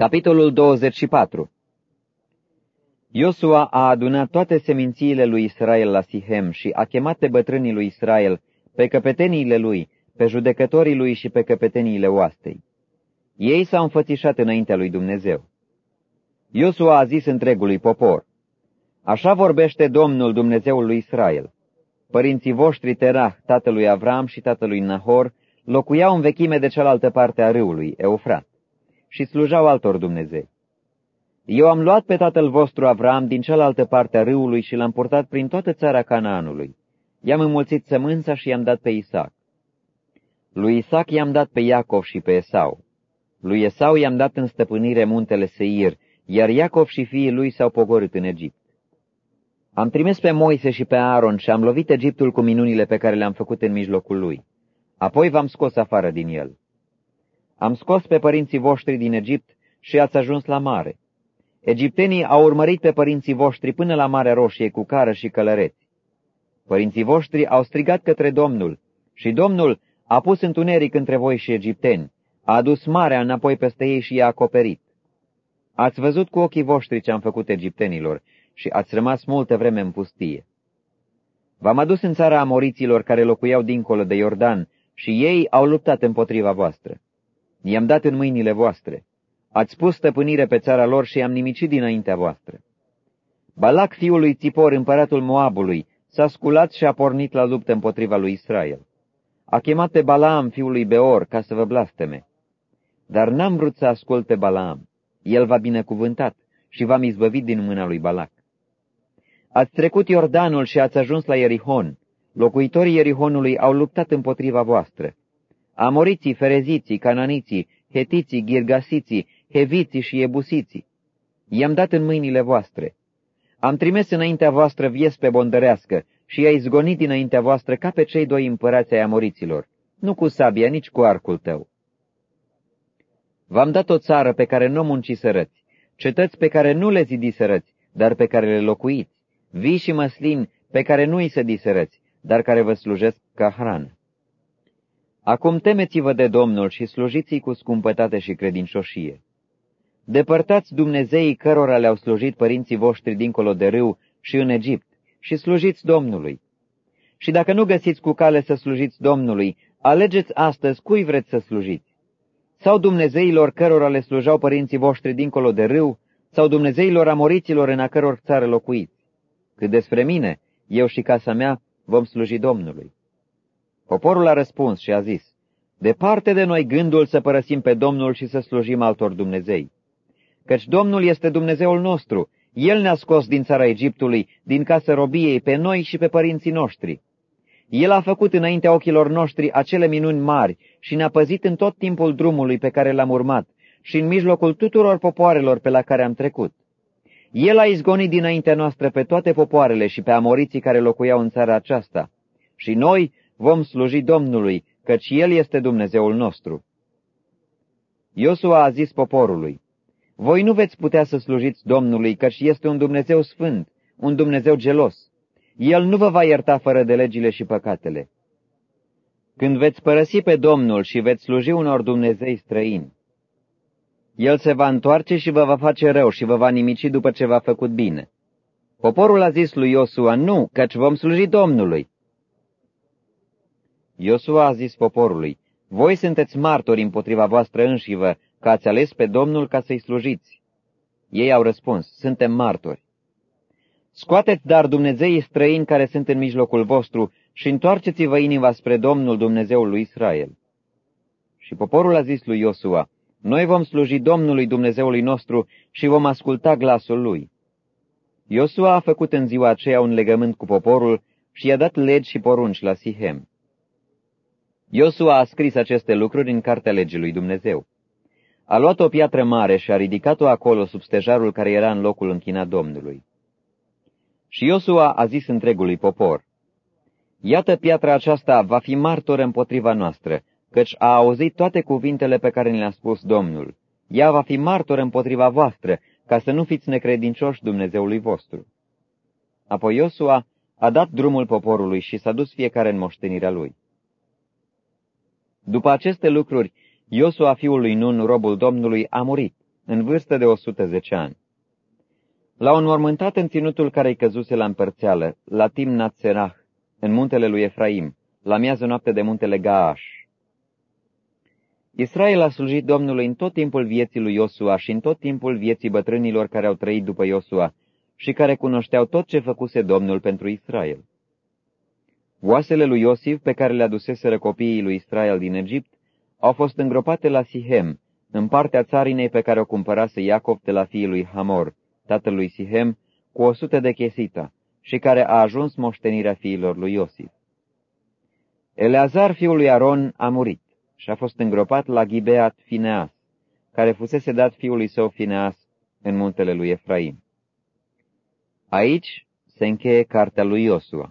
Capitolul 24 Iosua a adunat toate semințiile lui Israel la Sihem și a chemat pe bătrânii lui Israel, pe căpeteniile lui, pe judecătorii lui și pe căpeteniile oastei. Ei s-au înfățișat înaintea lui Dumnezeu. Iosua a zis întregului popor, Așa vorbește Domnul Dumnezeul lui Israel. Părinții voștri Terah, tatălui Avram și tatălui Nahor, locuiau în vechime de cealaltă parte a râului, Eufrat și slujau altor Dumnezei. Eu am luat pe tatăl vostru Avram din cealaltă parte a râului și l-am purtat prin toată țara Canaanului. I-am înmulțit sămânța și i-am dat pe Isaac. Lui Isaac i-am dat pe Iacov și pe Esau. Lui Esau i-am dat în stăpânire muntele Seir, iar Iacov și fiii lui s-au pogorât în Egipt. Am trimis pe Moise și pe Aaron și am lovit Egiptul cu minunile pe care le-am făcut în mijlocul lui. Apoi v-am scos afară din el. Am scos pe părinții voștri din Egipt și ați ajuns la mare. Egiptenii au urmărit pe părinții voștri până la Marea Roșie cu cară și călăreți. Părinții voștri au strigat către Domnul și Domnul a pus întuneric între voi și egipteni, a adus marea înapoi peste ei și i-a acoperit. Ați văzut cu ochii voștri ce am făcut egiptenilor și ați rămas multă vreme în pustie. V-am adus în țara amoriților care locuiau dincolo de Iordan și ei au luptat împotriva voastră. I-am dat în mâinile voastre. Ați pus stăpânire pe țara lor și am nimicit dinaintea voastră. Balac, fiul lui Țipor, împăratul Moabului, s-a sculat și a pornit la luptă împotriva lui Israel. A chemat pe Balaam, fiul lui Beor, ca să vă blasteme. Dar n-am vrut să ascult pe Balaam. El va binecuvântat și v-am izbăvit din mâna lui Balac. Ați trecut Iordanul și ați ajuns la Ierihon. Locuitorii Ierihonului au luptat împotriva voastră. Amoriții, fereziții, cananiții, hetiții, ghirgasiții, heviții și ebusiții. I-am dat în mâinile voastre. Am trimis înaintea voastră viespe bondărească și i-ai zgonit dinaintea voastră ca pe cei doi împărați ai amoriților, nu cu sabia, nici cu arcul tău. V-am dat o țară pe care nu munciserăți, cetăți pe care nu le zidiserăți, dar pe care le locuiți, vii și măslini pe care nu îi sădiserăți, dar care vă slujesc ca hrană. Acum temeți-vă de Domnul și slujiți-i cu scumpătate și credincioșie. Depărtați Dumnezeii cărora le-au slujit părinții voștri dincolo de râu și în Egipt și slujiți Domnului. Și dacă nu găsiți cu cale să slujiți Domnului, alegeți astăzi cui vreți să slujiți. Sau Dumnezeilor cărora le slujau părinții voștri dincolo de râu, sau Dumnezeilor amoriților în a căror țară locuiți. Cât despre mine, eu și casa mea vom sluji Domnului. Poporul a răspuns și a zis, Departe de noi gândul să părăsim pe Domnul și să slujim altor Dumnezei. Căci Domnul este Dumnezeul nostru, El ne-a scos din țara Egiptului, din casa robiei, pe noi și pe părinții noștri. El a făcut înaintea ochilor noștri acele minuni mari și ne-a păzit în tot timpul drumului pe care l-am urmat și în mijlocul tuturor popoarelor pe la care am trecut. El a izgonit dinaintea noastră pe toate popoarele și pe amoriții care locuiau în țara aceasta. Și noi vom sluji Domnului, căci El este Dumnezeul nostru. Iosua a zis poporului, Voi nu veți putea să slujiți Domnului, căci este un Dumnezeu sfânt, un Dumnezeu gelos. El nu vă va ierta fără de legile și păcatele. Când veți părăsi pe Domnul și veți sluji unor Dumnezei străini, El se va întoarce și vă va face rău și vă va nimici după ce v-a făcut bine. Poporul a zis lui Iosua, nu, căci vom sluji Domnului. Iosua a zis poporului, Voi sunteți martori împotriva voastră înșivă, că ați ales pe Domnul ca să-i slujiți. Ei au răspuns, suntem martori. Scoateți dar Dumnezeii străini care sunt în mijlocul vostru și întoarceți-vă inima spre Domnul Dumnezeul lui Israel. Și poporul a zis lui Iosua, Noi vom sluji Domnului Dumnezeului nostru și vom asculta glasul lui. Iosua a făcut în ziua aceea un legământ cu poporul și i-a dat legi și porunci la Sihem. Iosua a scris aceste lucruri în cartea legii lui Dumnezeu. A luat o piatră mare și a ridicat-o acolo sub stejarul care era în locul închinat Domnului. Și Iosua a zis întregului popor, Iată piatra aceasta va fi martor împotriva noastră, căci a auzit toate cuvintele pe care ne le-a spus Domnul. Ea va fi martor împotriva voastră, ca să nu fiți necredincioși Dumnezeului vostru. Apoi Iosua a dat drumul poporului și s-a dus fiecare în moștenirea lui. După aceste lucruri, Iosua fiul lui Nun, robul Domnului, a murit, în vârstă de 110 ani. L-au înmormântat în ținutul care-i căzuse la împărțeală, la Timnat Serah, în muntele lui Efraim, la miază noapte de muntele Gaash. Israel a slujit Domnului în tot timpul vieții lui Iosua și în tot timpul vieții bătrânilor care au trăit după Iosua și care cunoșteau tot ce făcuse Domnul pentru Israel. Oasele lui Iosif, pe care le aduseseră copiii lui Israel din Egipt, au fost îngropate la Sihem, în partea țarinei pe care o cumpărase Iacov de la fiii lui Hamor, tatălui Sihem, cu o sută de chesita, și care a ajuns moștenirea fiilor lui Iosif. Eleazar, fiul lui Aron, a murit și a fost îngropat la Gibeat Fineas, care fusese dat fiului său Fineas în muntele lui Efraim. Aici se încheie cartea lui Iosua.